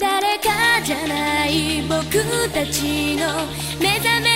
誰かじゃない僕たちの目覚め